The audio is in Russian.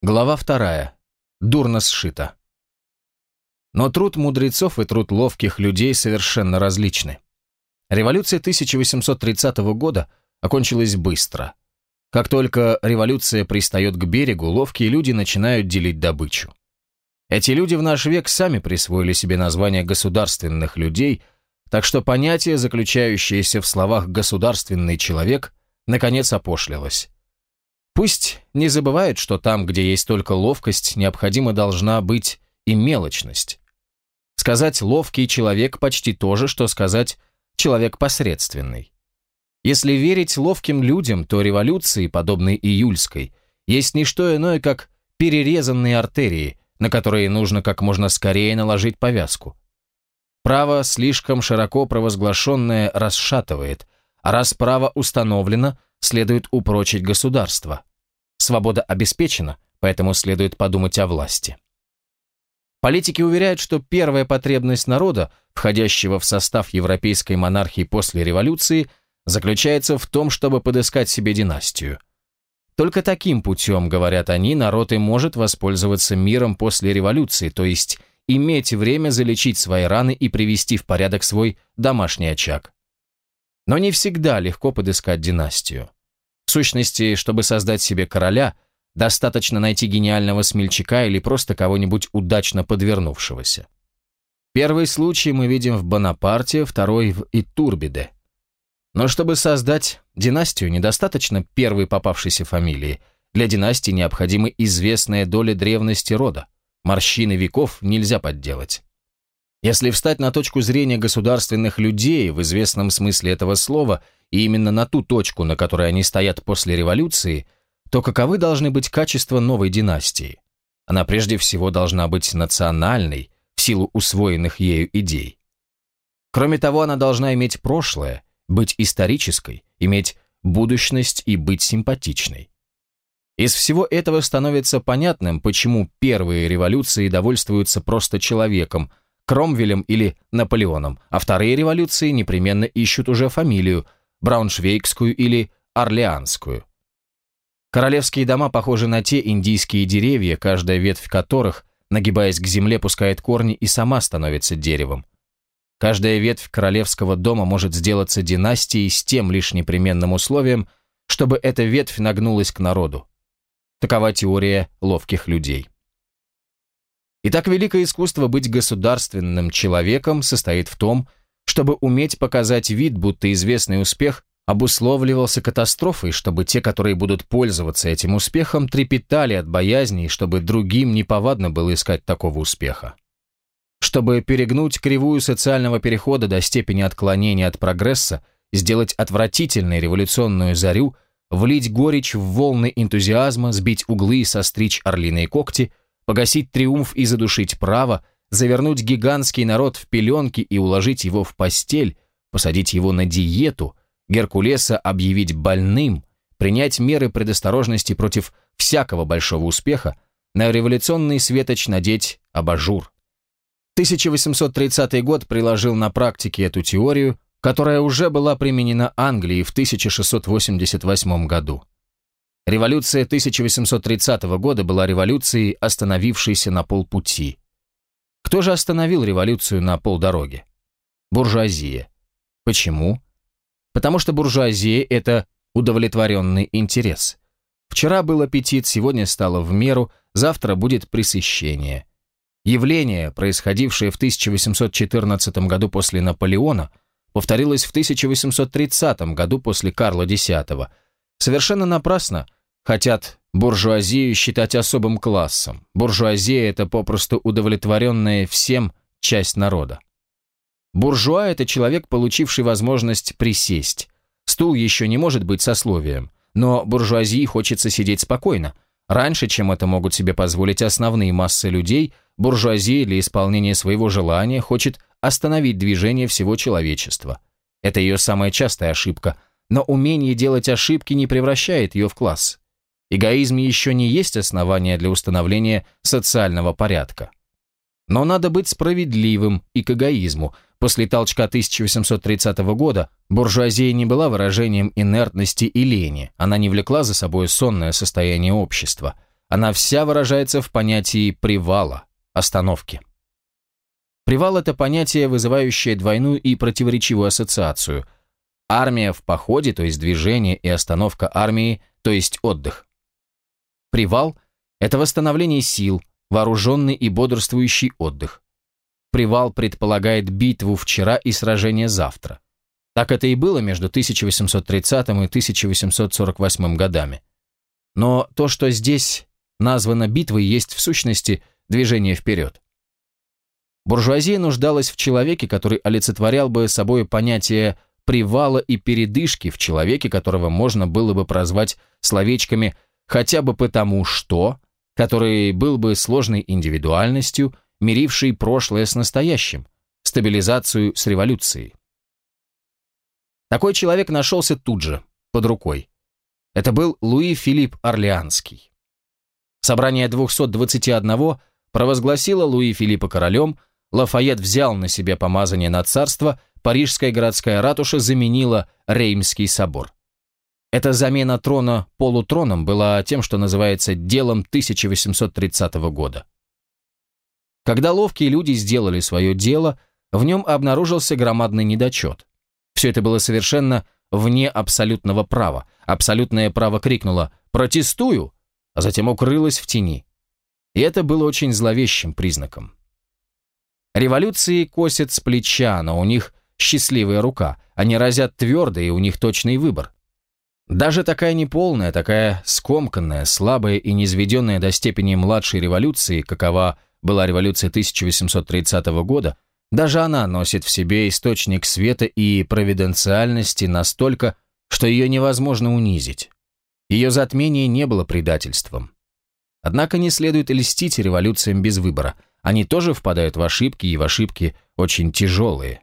Глава вторая. Дурно сшито. Но труд мудрецов и труд ловких людей совершенно различны. Революция 1830 года окончилась быстро. Как только революция пристает к берегу, ловкие люди начинают делить добычу. Эти люди в наш век сами присвоили себе название государственных людей, так что понятие, заключающееся в словах «государственный человек», наконец опошлилось. Пусть не забывают, что там, где есть только ловкость, необходимо должна быть и мелочность. Сказать «ловкий человек» почти то же, что сказать «человек посредственный». Если верить ловким людям, то революции, подобной июльской, есть не что иное, как перерезанные артерии, на которые нужно как можно скорее наложить повязку. Право, слишком широко провозглашенное, расшатывает, а раз право установлено, следует упрочить государство. Свобода обеспечена, поэтому следует подумать о власти. Политики уверяют, что первая потребность народа, входящего в состав европейской монархии после революции, заключается в том, чтобы подыскать себе династию. Только таким путем, говорят они, народ и может воспользоваться миром после революции, то есть иметь время залечить свои раны и привести в порядок свой домашний очаг. Но не всегда легко подыскать династию. В сущности, чтобы создать себе короля, достаточно найти гениального смельчака или просто кого-нибудь удачно подвернувшегося. Первый случай мы видим в Бонапарте, второй в Итурбиде. Но чтобы создать династию, недостаточно первой попавшейся фамилии. Для династии необходима известная доля древности рода. Морщины веков нельзя подделать. Если встать на точку зрения государственных людей в известном смысле этого слова – и именно на ту точку, на которой они стоят после революции, то каковы должны быть качества новой династии? Она прежде всего должна быть национальной, в силу усвоенных ею идей. Кроме того, она должна иметь прошлое, быть исторической, иметь будущность и быть симпатичной. Из всего этого становится понятным, почему первые революции довольствуются просто человеком, Кромвелем или Наполеоном, а вторые революции непременно ищут уже фамилию – Брауншвейгскую или Орлеанскую. Королевские дома похожи на те индийские деревья, каждая ветвь которых, нагибаясь к земле, пускает корни и сама становится деревом. Каждая ветвь королевского дома может сделаться династией с тем лишь непременным условием, чтобы эта ветвь нагнулась к народу. Такова теория ловких людей. Итак, великое искусство быть государственным человеком состоит в том, чтобы уметь показать вид, будто известный успех обусловливался катастрофой, чтобы те, которые будут пользоваться этим успехом, трепетали от боязни, чтобы другим неповадно было искать такого успеха. Чтобы перегнуть кривую социального перехода до степени отклонения от прогресса, сделать отвратительной революционную зарю, влить горечь в волны энтузиазма, сбить углы и состричь орлиные когти, погасить триумф и задушить право – завернуть гигантский народ в пеленки и уложить его в постель, посадить его на диету, Геркулеса объявить больным, принять меры предосторожности против всякого большого успеха, на революционный светоч надеть абажур. 1830 год приложил на практике эту теорию, которая уже была применена Англией в 1688 году. Революция 1830 года была революцией, остановившейся на полпути. Кто же остановил революцию на полдороге? Буржуазия. Почему? Потому что буржуазия – это удовлетворенный интерес. Вчера был аппетит, сегодня стало в меру, завтра будет пресыщение. Явление, происходившее в 1814 году после Наполеона, повторилось в 1830 году после Карла X. Совершенно напрасно хотят буржуазию считать особым классом. Буржуазия – это попросту удовлетворенная всем часть народа. Буржуа – это человек, получивший возможность присесть. Стул еще не может быть сословием, но буржуазии хочется сидеть спокойно. Раньше, чем это могут себе позволить основные массы людей, буржуазия для исполнения своего желания хочет остановить движение всего человечества. Это ее самая частая ошибка, но умение делать ошибки не превращает ее в класс. Эгоизм еще не есть основание для установления социального порядка. Но надо быть справедливым и к эгоизму. После толчка 1830 года буржуазия не была выражением инертности и лени, она не влекла за собой сонное состояние общества. она вся выражается в понятии привала, остановки. Привал – это понятие, вызывающее двойную и противоречивую ассоциацию. Армия в походе, то есть движение, и остановка армии, то есть отдых. Привал – это восстановление сил, вооруженный и бодрствующий отдых. Привал предполагает битву вчера и сражение завтра. Так это и было между 1830 и 1848 годами. Но то, что здесь названо битвой, есть в сущности движение вперед. Буржуазия нуждалась в человеке, который олицетворял бы собой понятие привала и передышки, в человеке, которого можно было бы прозвать словечками «хотя бы потому что», который был бы сложной индивидуальностью, миривший прошлое с настоящим, стабилизацию с революцией. Такой человек нашелся тут же, под рукой. Это был Луи Филипп Орлеанский. Собрание 221 провозгласило Луи Филиппа королем, Лафайет взял на себя помазание на царство, Парижская городская ратуша заменила Реймский собор. Эта замена трона полутроном была тем, что называется делом 1830 года. Когда ловкие люди сделали свое дело, в нем обнаружился громадный недочет. Все это было совершенно вне абсолютного права. Абсолютное право крикнуло «Протестую!», а затем укрылось в тени. И это было очень зловещим признаком. Революции косят с плеча, но у них счастливая рука. Они разят твердо, и у них точный выбор. Даже такая неполная, такая скомканная, слабая и низведенная до степени младшей революции, какова была революция 1830 года, даже она носит в себе источник света и провиденциальности настолько, что ее невозможно унизить. Ее затмение не было предательством. Однако не следует льстить революциям без выбора. Они тоже впадают в ошибки, и в ошибки очень тяжелые.